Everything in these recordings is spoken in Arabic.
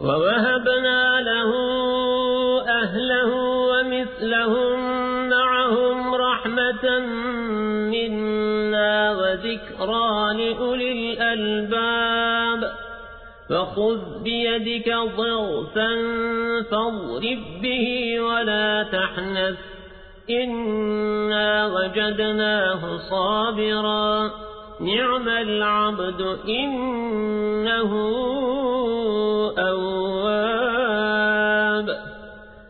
ووهبنا له أهله ومثلهم معهم رحمة منا وذكرى لأولي الألباب. فخذ بيدك ضغفا فاضرب به ولا تحنث. إنا وجدناه صابرا. نعم العبد إنه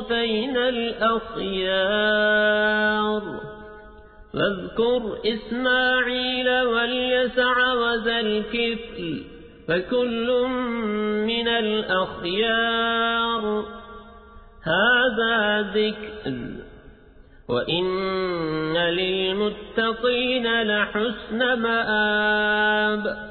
المصطفين الأخيار. فاذكر إسماعيل واليسع وذا الكفل فكل من الأخيار. هذا ذكر وإن للمتقين لحسن مآب.